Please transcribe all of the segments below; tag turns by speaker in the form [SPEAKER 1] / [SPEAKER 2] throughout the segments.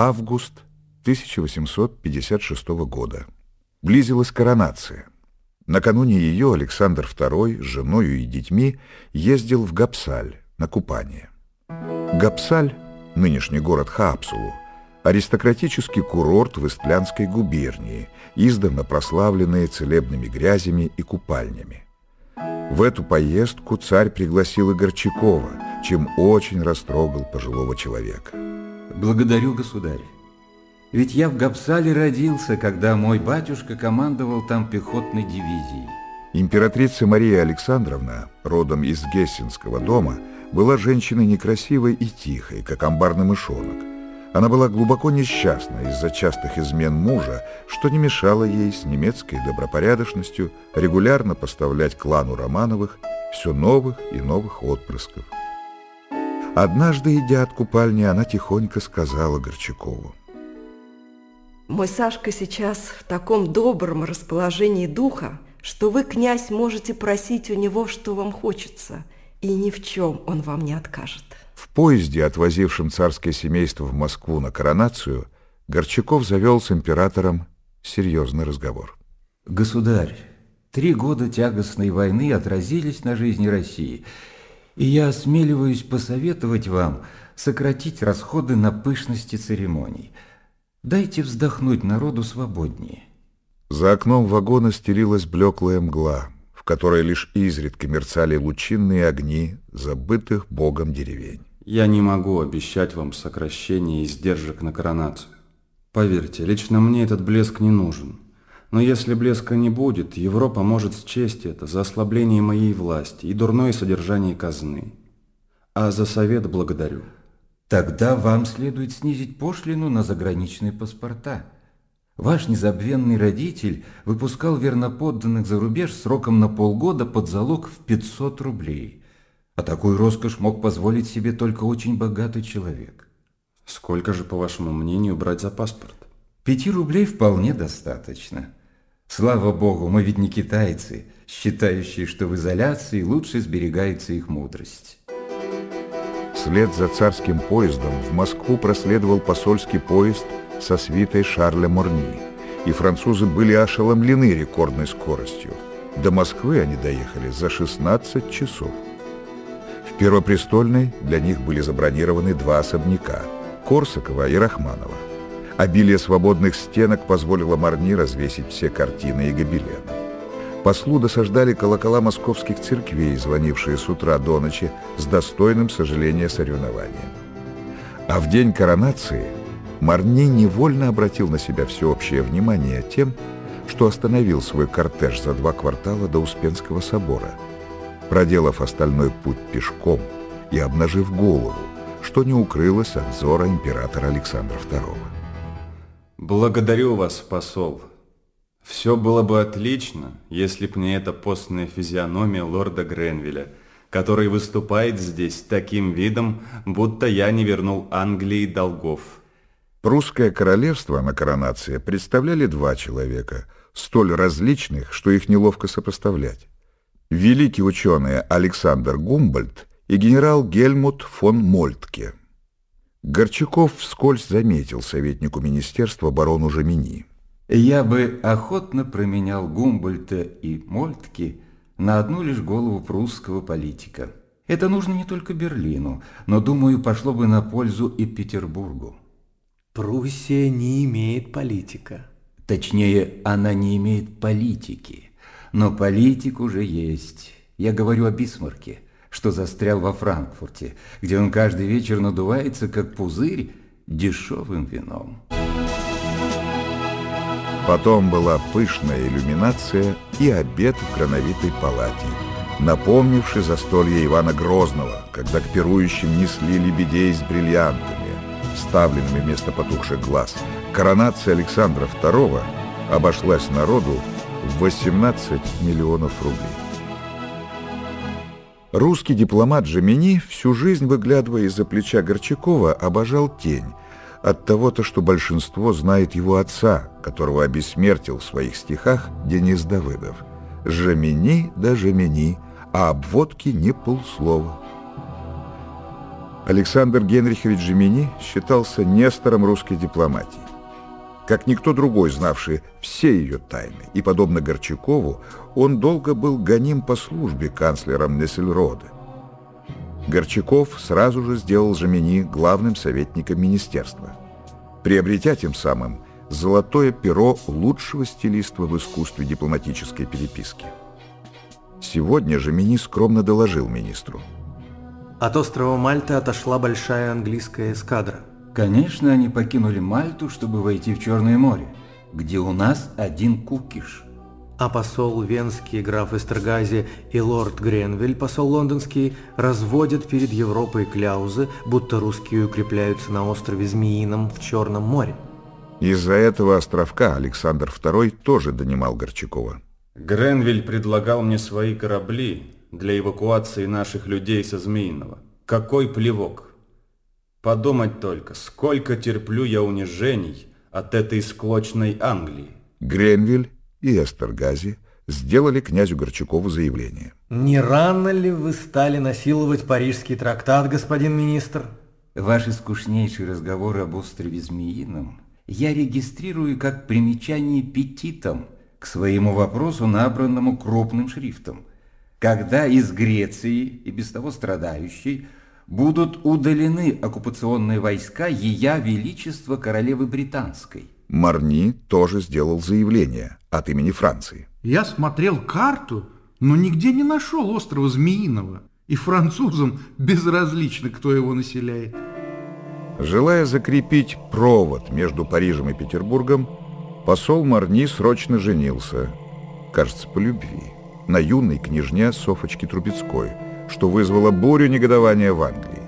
[SPEAKER 1] Август 1856 года. Близилась коронация. Накануне ее Александр II с женою и детьми ездил в Гапсаль на купание. Гапсаль, нынешний город Хаапсулу, аристократический курорт в Истлянской губернии, издавна прославленный целебными грязями и купальнями. В эту поездку царь пригласил и Горчакова, чем очень растрогал пожилого человека.
[SPEAKER 2] Благодарю, государь. Ведь я в Гапсале родился, когда мой батюшка командовал там пехотной дивизией.
[SPEAKER 1] Императрица Мария Александровна, родом из Гессенского дома, была женщиной некрасивой и тихой, как амбарный мышонок. Она была глубоко несчастна из-за частых измен мужа, что не мешало ей с немецкой добропорядочностью регулярно поставлять клану Романовых все новых и новых отпрысков. Однажды, идя от купальни, она тихонько сказала Горчакову.
[SPEAKER 3] Мой Сашка сейчас в таком добром расположении духа, что вы, князь, можете просить у него, что вам хочется, и ни в чем он вам не откажет.
[SPEAKER 1] В поезде, отвозившем царское семейство в Москву на коронацию, Горчаков завел с императором серьезный разговор.
[SPEAKER 2] Государь, три года тягостной войны отразились на жизни России, и я осмеливаюсь посоветовать вам сократить расходы на пышности церемоний – Дайте вздохнуть народу свободнее.
[SPEAKER 1] За окном вагона стелилась блеклая мгла, в которой лишь изредка мерцали лучинные огни забытых богом деревень.
[SPEAKER 4] Я не могу обещать вам сокращение издержек на коронацию. Поверьте, лично мне этот блеск не нужен. Но если блеска не будет, Европа может счесть это за ослабление моей власти и дурное содержание казны. А за совет благодарю.
[SPEAKER 2] Тогда вам следует снизить пошлину на заграничные паспорта. Ваш незабвенный родитель выпускал верноподданных за рубеж сроком на полгода под залог в 500 рублей. А такой роскошь мог позволить себе только очень богатый человек.
[SPEAKER 4] Сколько же, по вашему мнению, брать за паспорт?
[SPEAKER 2] Пяти рублей вполне достаточно. Слава богу, мы ведь не китайцы, считающие, что в изоляции лучше сберегается их мудрость.
[SPEAKER 1] Вслед за царским поездом в Москву проследовал посольский поезд со свитой Шарля Морни, и французы были ошеломлены рекордной скоростью. До Москвы они доехали за 16 часов. В Первопрестольной для них были забронированы два особняка – Корсакова и Рахманова. Обилие свободных стенок позволило Марни развесить все картины и гобелены. Послу досаждали колокола московских церквей, звонившие с утра до ночи с достойным сожаления соревнованием. А в день коронации Марни невольно обратил на себя всеобщее внимание тем, что остановил свой кортеж за два квартала до Успенского собора, проделав остальной путь пешком и обнажив голову, что не укрылось от взора императора Александра II.
[SPEAKER 4] «Благодарю вас, посол», все было бы отлично, если б не эта постная физиономия лорда Гренвилля, который выступает здесь таким видом, будто я не вернул Англии долгов.
[SPEAKER 1] Прусское королевство на коронации представляли два человека, столь различных, что их неловко сопоставлять. Великий ученый Александр Гумбольд и генерал Гельмут фон Мольтке. Горчаков вскользь заметил советнику министерства барону Жамини.
[SPEAKER 2] Я бы охотно променял Гумбольта и Мольтке на одну лишь голову прусского политика. Это нужно не только Берлину, но, думаю, пошло бы на пользу и Петербургу.
[SPEAKER 5] Пруссия не имеет политика.
[SPEAKER 2] Точнее, она не имеет политики. Но политик уже есть. Я говорю о Бисмарке, что застрял во Франкфурте, где он каждый вечер надувается, как пузырь, дешевым вином.
[SPEAKER 1] Потом была пышная иллюминация и обед в грановитой палате, напомнивший застолье Ивана Грозного, когда к пирующим несли лебедей с бриллиантами, вставленными вместо потухших глаз. Коронация Александра II обошлась народу в 18 миллионов рублей. Русский дипломат Жемини, всю жизнь выглядывая из-за плеча Горчакова, обожал тень – от того-то, что большинство знает его отца, которого обессмертил в своих стихах Денис Давыдов. «Жемени да жемени, а об водке не полслова». Александр Генрихович Жемини считался нестором русской дипломатии. Как никто другой, знавший все ее тайны, и, подобно Горчакову, он долго был гоним по службе канцлером Нессельроде. Горчаков сразу же сделал Жемини главным советником министерства, приобретя тем самым золотое перо лучшего стилиста в искусстве дипломатической переписки. Сегодня Жемини скромно доложил министру –
[SPEAKER 5] от острова Мальты отошла большая английская эскадра.
[SPEAKER 2] Конечно, они покинули Мальту, чтобы войти в Черное море, где у нас один кукиш.
[SPEAKER 5] А посол Венский, граф Эстергази и лорд Гренвиль, посол лондонский, разводят перед Европой кляузы, будто русские укрепляются на острове Змеином в Черном море.
[SPEAKER 1] Из-за этого островка Александр II тоже донимал Горчакова.
[SPEAKER 4] Гренвиль предлагал мне свои корабли, для эвакуации наших людей со Змеиного. Какой плевок! Подумать только, сколько терплю я унижений от этой склочной Англии.
[SPEAKER 1] Гренвиль и Эстергази сделали князю Горчакову заявление.
[SPEAKER 5] Не рано ли вы стали насиловать парижский трактат, господин министр?
[SPEAKER 2] Ваши скучнейшие разговоры об острове Змеином я регистрирую как примечание петитом к своему вопросу, набранному крупным шрифтом когда из Греции, и без того страдающей, будут удалены оккупационные войска Ея Величества королевы Британской.
[SPEAKER 1] Марни тоже сделал заявление от имени Франции.
[SPEAKER 6] Я смотрел карту, но нигде не нашел острова Змеиного, и французам безразлично, кто его населяет.
[SPEAKER 1] Желая закрепить провод между Парижем и Петербургом, посол Марни срочно женился, кажется, по любви на юной княжне Софочке Трубецкой, что вызвало бурю негодования в Англии.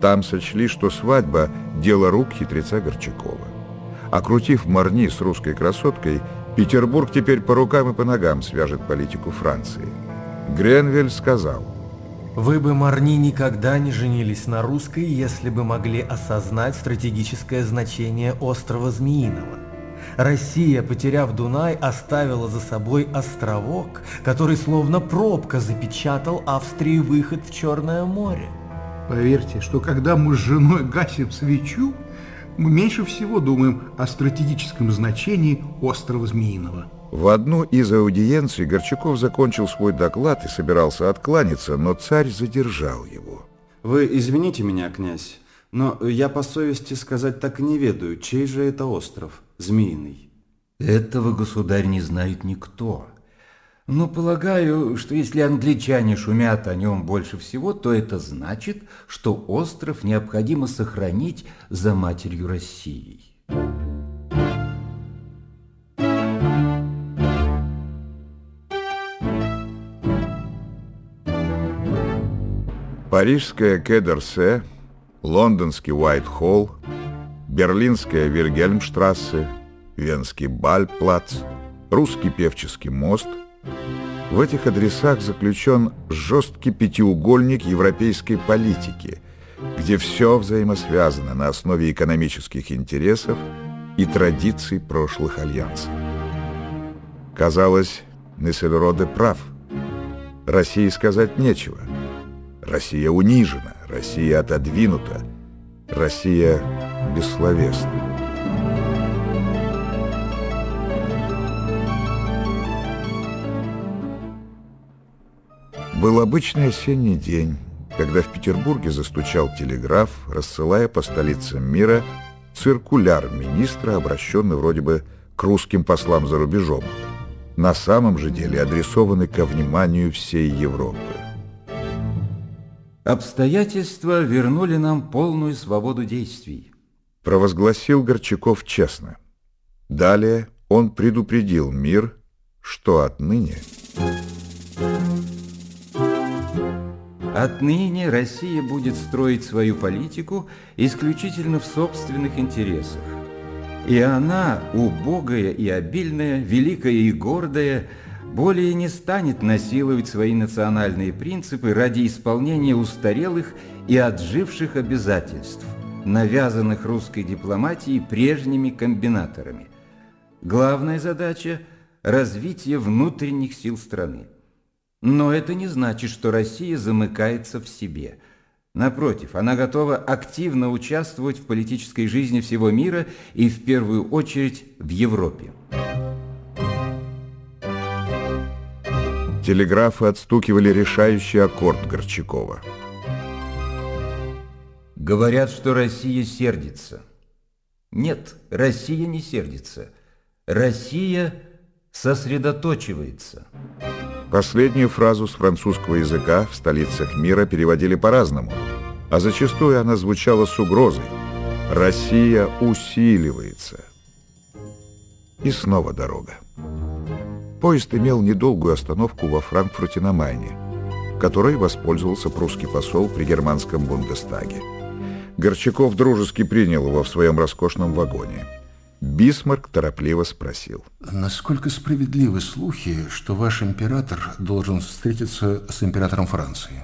[SPEAKER 1] Там сочли, что свадьба – дело рук хитреца Горчакова. Окрутив Марни с русской красоткой, Петербург теперь по рукам и по ногам свяжет политику Франции. Гренвель сказал,
[SPEAKER 5] «Вы бы, Марни, никогда не женились на русской, если бы могли осознать стратегическое значение острова Змеиного. Россия, потеряв Дунай, оставила за собой островок, который словно пробка запечатал Австрии выход в Черное море.
[SPEAKER 6] Поверьте, что когда мы с женой гасим свечу, мы меньше всего думаем о стратегическом значении острова Змеиного.
[SPEAKER 1] В одну из аудиенций Горчаков закончил свой доклад и собирался откланяться, но царь задержал его.
[SPEAKER 4] Вы извините меня, князь, но я по совести сказать так и не ведаю, чей же это остров? Змеиный.
[SPEAKER 2] Этого, государь, не знает никто. Но полагаю, что если англичане шумят о нем больше всего, то это значит, что остров необходимо сохранить за матерью России.
[SPEAKER 1] Парижская Кедерсе, лондонский Уайт-Холл, Берлинская Вильгельмштрассе, Венский Бальплац, Русский Певческий мост. В этих адресах заключен жесткий пятиугольник европейской политики, где все взаимосвязано на основе экономических интересов и традиций прошлых альянсов. Казалось, Нессельроде прав. России сказать нечего. Россия унижена, Россия отодвинута, Россия бессловесна. Был обычный осенний день, когда в Петербурге застучал телеграф, рассылая по столицам мира циркуляр министра, обращенный вроде бы к русским послам за рубежом, на самом же деле адресованный ко вниманию всей Европы.
[SPEAKER 2] Обстоятельства вернули нам полную свободу действий.
[SPEAKER 1] Провозгласил Горчаков честно. Далее он предупредил мир, что отныне...
[SPEAKER 2] Отныне Россия будет строить свою политику исключительно в собственных интересах. И она, убогая и обильная, великая и гордая, более не станет насиловать свои национальные принципы ради исполнения устарелых и отживших обязательств, навязанных русской дипломатией прежними комбинаторами. Главная задача – развитие внутренних сил страны. Но это не значит, что Россия замыкается в себе. Напротив, она готова активно участвовать в политической жизни всего мира и в первую очередь в Европе.
[SPEAKER 1] Телеграфы отстукивали решающий аккорд Горчакова.
[SPEAKER 2] Говорят, что Россия сердится. Нет, Россия не сердится. Россия сосредоточивается.
[SPEAKER 1] Последнюю фразу с французского языка в столицах мира переводили по-разному, а зачастую она звучала с угрозой. Россия усиливается. И снова дорога. Поезд имел недолгую остановку во Франкфурте на Майне, которой воспользовался прусский посол при германском Бундестаге. Горчаков дружески принял его в своем роскошном вагоне – Бисмарк торопливо спросил.
[SPEAKER 6] Насколько справедливы слухи, что ваш император должен встретиться с императором Франции?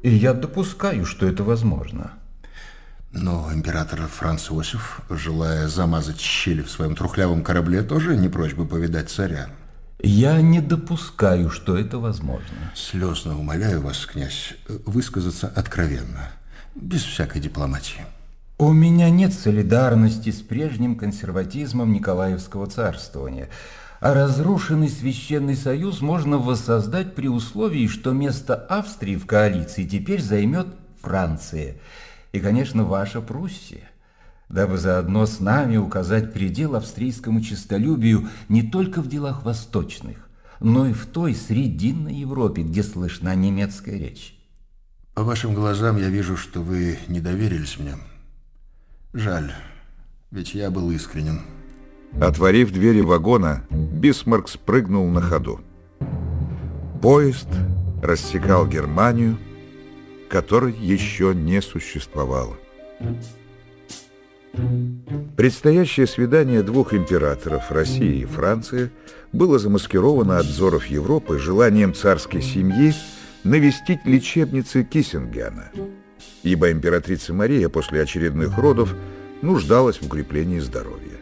[SPEAKER 2] И я допускаю, что это возможно.
[SPEAKER 6] Но император Франц Иосиф, желая замазать щели в своем трухлявом корабле, тоже не прочь бы повидать царя.
[SPEAKER 2] Я не допускаю, что это возможно.
[SPEAKER 6] Слезно умоляю вас, князь, высказаться откровенно, без всякой дипломатии.
[SPEAKER 2] У меня нет солидарности с прежним консерватизмом Николаевского царствования, а разрушенный священный союз можно воссоздать при условии, что место Австрии в коалиции теперь займет Франция и, конечно, ваша Пруссия, дабы заодно с нами указать предел австрийскому честолюбию не только в делах восточных, но и в той срединной Европе, где слышна немецкая речь.
[SPEAKER 6] По вашим глазам я вижу, что вы не доверились мне. Жаль, ведь я был искренен.
[SPEAKER 1] Отворив двери вагона, Бисмарк спрыгнул на ходу. Поезд рассекал Германию, которой еще не существовало. Предстоящее свидание двух императоров России и Франции было замаскировано от взоров Европы желанием царской семьи навестить лечебницы Киссингена – ибо императрица Мария после очередных родов нуждалась в укреплении здоровья.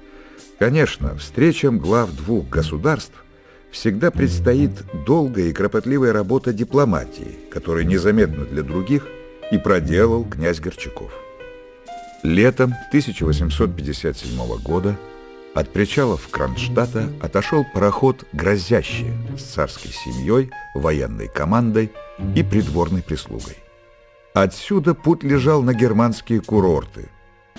[SPEAKER 1] Конечно, встречам глав двух государств всегда предстоит долгая и кропотливая работа дипломатии, которая незаметна для других и проделал князь Горчаков. Летом 1857 года от причалов Кронштадта отошел пароход «Грозящий» с царской семьей, военной командой и придворной прислугой. Отсюда путь лежал на германские курорты,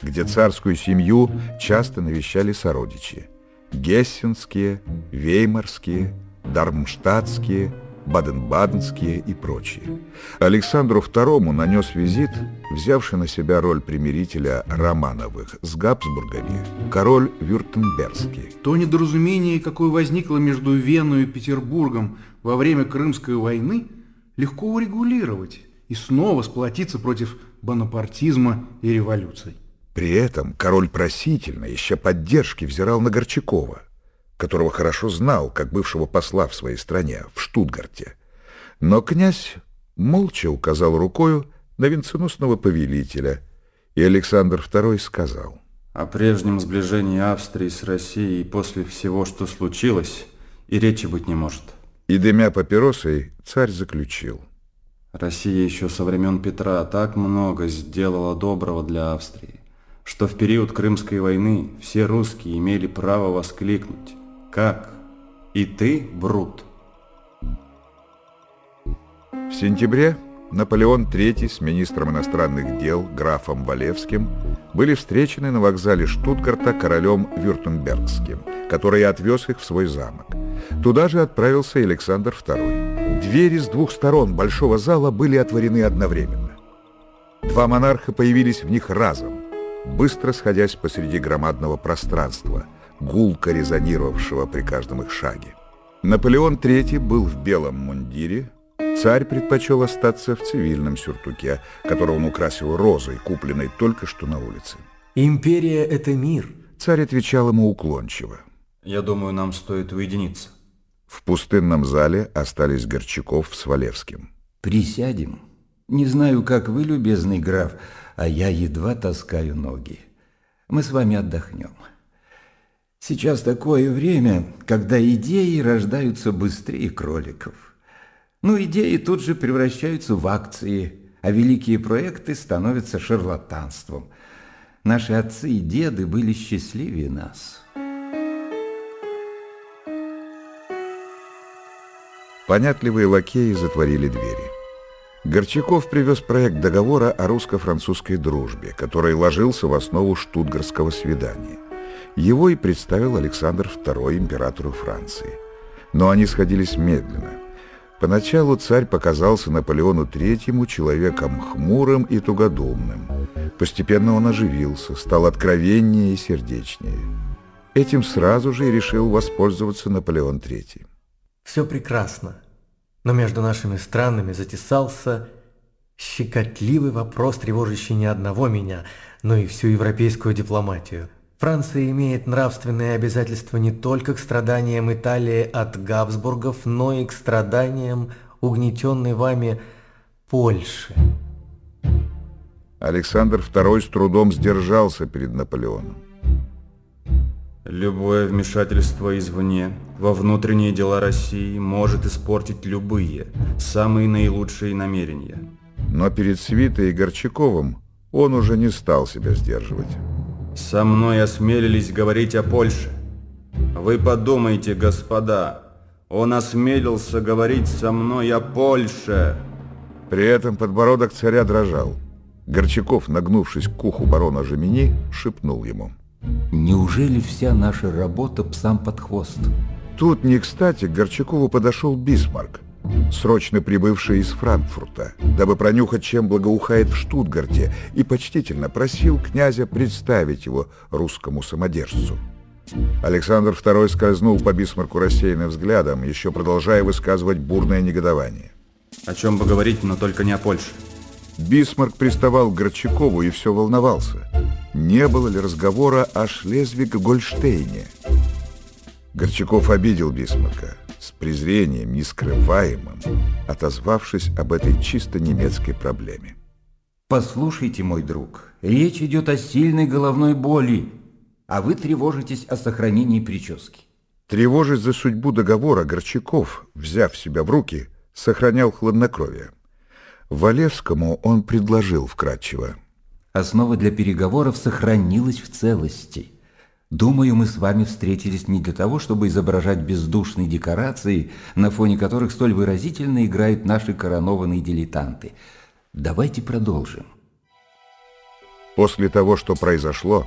[SPEAKER 1] где царскую семью часто навещали сородичи. Гессенские, Веймарские, Дармштадтские, Баден-Баденские и прочие. Александру II нанес визит, взявший на себя роль примирителя Романовых с Габсбургами, король Вюртембергский.
[SPEAKER 6] То недоразумение, какое возникло между Веной и Петербургом во время Крымской войны, легко урегулировать и снова сплотиться против бонапартизма и революций.
[SPEAKER 1] При этом король просительно, ища поддержки, взирал на Горчакова, которого хорошо знал, как бывшего посла в своей стране, в Штутгарте. Но князь молча указал рукою на венценосного повелителя, и Александр II сказал.
[SPEAKER 4] О прежнем сближении Австрии с Россией после всего, что случилось, и речи быть не может.
[SPEAKER 1] И дымя папиросой царь заключил.
[SPEAKER 4] Россия еще со времен Петра так много сделала доброго для Австрии, что в период Крымской войны все русские имели право воскликнуть «Как? И ты, Брут?»
[SPEAKER 1] В сентябре Наполеон III с министром иностранных дел графом Валевским были встречены на вокзале Штутгарта королем Вюртембергским, который отвез их в свой замок. Туда же отправился Александр II. Двери с двух сторон большого зала были отворены одновременно. Два монарха появились в них разом, быстро сходясь посреди громадного пространства, гулко резонировавшего при каждом их шаге. Наполеон III был в белом мундире, царь предпочел остаться в цивильном сюртуке, который он украсил розой, купленной только что на улице.
[SPEAKER 5] «Империя — это мир»,
[SPEAKER 1] Царь отвечал ему уклончиво.
[SPEAKER 4] Я думаю, нам стоит уединиться.
[SPEAKER 1] В пустынном зале остались Горчаков с Валевским.
[SPEAKER 2] Присядем. Не знаю, как вы, любезный граф, а я едва таскаю ноги. Мы с вами отдохнем. Сейчас такое время, когда идеи рождаются быстрее кроликов. Ну, идеи тут же превращаются в акции, а великие проекты становятся шарлатанством. Наши отцы и деды были счастливее нас.
[SPEAKER 1] Понятливые лакеи затворили двери. Горчаков привез проект договора о русско-французской дружбе, который ложился в основу штутгарского свидания. Его и представил Александр II императору Франции. Но они сходились медленно. Поначалу царь показался Наполеону III человеком хмурым и тугодумным. Постепенно он оживился, стал откровеннее и сердечнее. Этим сразу же и решил воспользоваться Наполеон III.
[SPEAKER 5] Все прекрасно. Но между нашими странами затесался щекотливый вопрос, тревожащий не одного меня, но и всю европейскую дипломатию. Франция имеет нравственные обязательства не только к страданиям Италии от Габсбургов, но и к страданиям угнетенной вами Польши.
[SPEAKER 1] Александр II с трудом сдержался перед Наполеоном.
[SPEAKER 4] Любое вмешательство извне во внутренние дела России может испортить любые, самые наилучшие намерения.
[SPEAKER 1] Но перед Свитой и Горчаковым он уже не стал себя сдерживать.
[SPEAKER 4] Со мной осмелились говорить о Польше. Вы подумайте, господа, он осмелился говорить со мной о Польше.
[SPEAKER 1] При этом подбородок царя дрожал. Горчаков, нагнувшись к уху барона Жемини, шепнул ему.
[SPEAKER 2] Неужели вся наша работа псам под хвост?
[SPEAKER 1] Тут не кстати к Горчакову подошел Бисмарк, срочно прибывший из Франкфурта, дабы пронюхать, чем благоухает в Штутгарте, и почтительно просил князя представить его русскому самодержцу. Александр II скользнул по Бисмарку рассеянным взглядом, еще продолжая высказывать бурное негодование.
[SPEAKER 4] О чем бы говорить, но только не о Польше.
[SPEAKER 1] Бисмарк приставал к Горчакову и все волновался. Не было ли разговора о Шлезвиг-Гольштейне? Горчаков обидел Бисмарка с презрением нескрываемым, отозвавшись об этой чисто немецкой проблеме.
[SPEAKER 2] Послушайте, мой друг, речь идет о сильной головной боли, а вы тревожитесь о сохранении прически.
[SPEAKER 1] Тревожась за судьбу договора, Горчаков, взяв себя в руки, сохранял хладнокровие. Валевскому он предложил вкратчиво.
[SPEAKER 2] Основа для переговоров сохранилась в целости. Думаю, мы с вами встретились не для того, чтобы изображать бездушные декорации, на фоне которых столь выразительно играют наши коронованные дилетанты. Давайте продолжим.
[SPEAKER 1] После того, что произошло,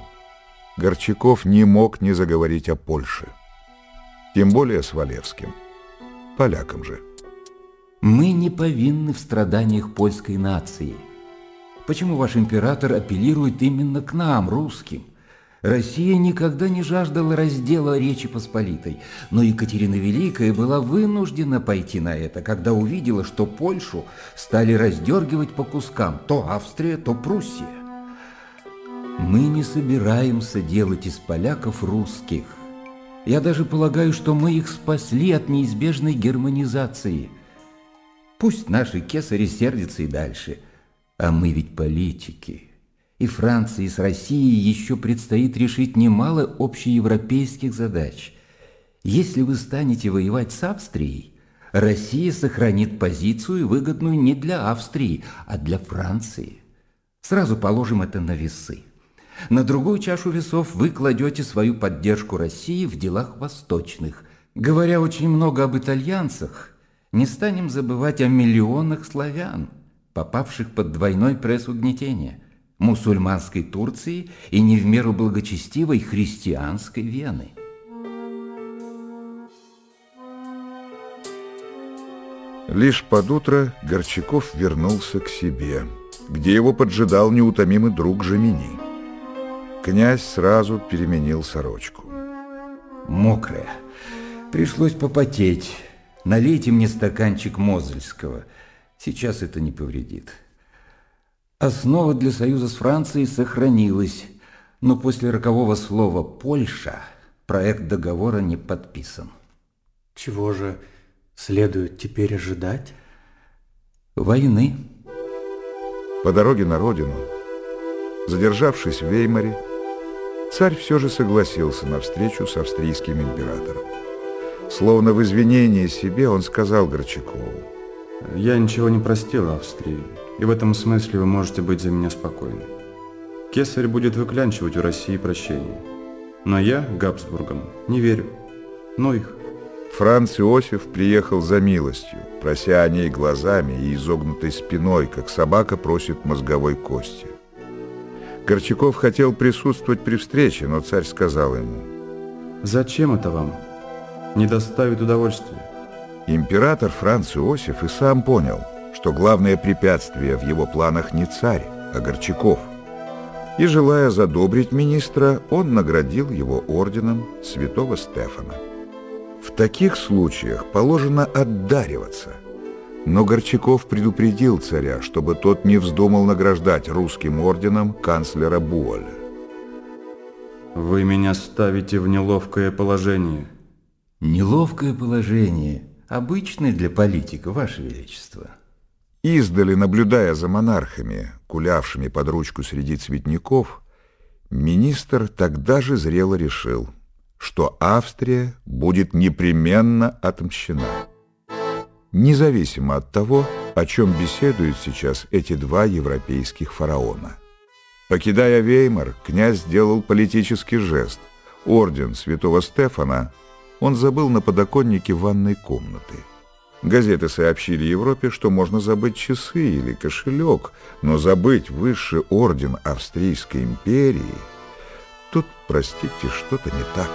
[SPEAKER 1] Горчаков не мог не заговорить о Польше. Тем более с Валевским. Полякам же.
[SPEAKER 2] Мы не повинны в страданиях польской нации. Почему ваш император апеллирует именно к нам, русским? Россия никогда не жаждала раздела Речи Посполитой, но Екатерина Великая была вынуждена пойти на это, когда увидела, что Польшу стали раздергивать по кускам то Австрия, то Пруссия. Мы не собираемся делать из поляков русских. Я даже полагаю, что мы их спасли от неизбежной германизации – Пусть наши кесари сердятся и дальше, а мы ведь политики. И Франции с Россией еще предстоит решить немало общеевропейских задач. Если вы станете воевать с Австрией, Россия сохранит позицию, выгодную не для Австрии, а для Франции. Сразу положим это на весы. На другую чашу весов вы кладете свою поддержку России в делах восточных. Говоря очень много об итальянцах, не станем забывать о миллионах славян, попавших под двойной пресс угнетения – мусульманской Турции и не в меру благочестивой христианской Вены.
[SPEAKER 1] Лишь под утро Горчаков вернулся к себе, где его поджидал неутомимый друг Жемини. Князь сразу переменил сорочку.
[SPEAKER 2] Мокрая. Пришлось попотеть. Налейте мне стаканчик Мозельского. Сейчас это не повредит. Основа для союза с Францией сохранилась, но после рокового слова «Польша» проект договора не подписан.
[SPEAKER 5] Чего же следует теперь ожидать?
[SPEAKER 2] Войны.
[SPEAKER 1] По дороге на родину, задержавшись в Веймаре, царь все же согласился на встречу с австрийским императором. Словно в извинение себе он сказал Горчакову.
[SPEAKER 4] Я ничего не простил Австрии И в этом смысле вы можете быть за меня спокойны. Кесарь будет выклянчивать у России прощение. Но я, Габсбургам, не верю. Но их.
[SPEAKER 1] Франц Иосиф приехал за милостью, прося о ней глазами и изогнутой спиной, как собака просит мозговой кости. Горчаков хотел присутствовать при встрече, но царь сказал ему,
[SPEAKER 4] «Зачем это вам? Не доставит удовольствия».
[SPEAKER 1] Император Франц Иосиф и сам понял, что главное препятствие в его планах не царь, а Горчаков. И, желая задобрить министра, он наградил его орденом святого Стефана. В таких случаях положено отдариваться. Но Горчаков предупредил царя, чтобы тот не вздумал награждать русским орденом канцлера Буоля.
[SPEAKER 4] «Вы меня ставите в неловкое положение».
[SPEAKER 2] Неловкое положение, обычное для политика, Ваше Величество.
[SPEAKER 1] Издали, наблюдая за монархами, гулявшими под ручку среди цветников, министр тогда же зрело решил, что Австрия будет непременно отмщена независимо от того, о чем беседуют сейчас эти два европейских фараона. Покидая Веймар, князь сделал политический жест. Орден святого Стефана он забыл на подоконнике ванной комнаты. Газеты сообщили Европе, что можно забыть часы или кошелек, но забыть высший орден Австрийской империи – тут, простите, что-то не так.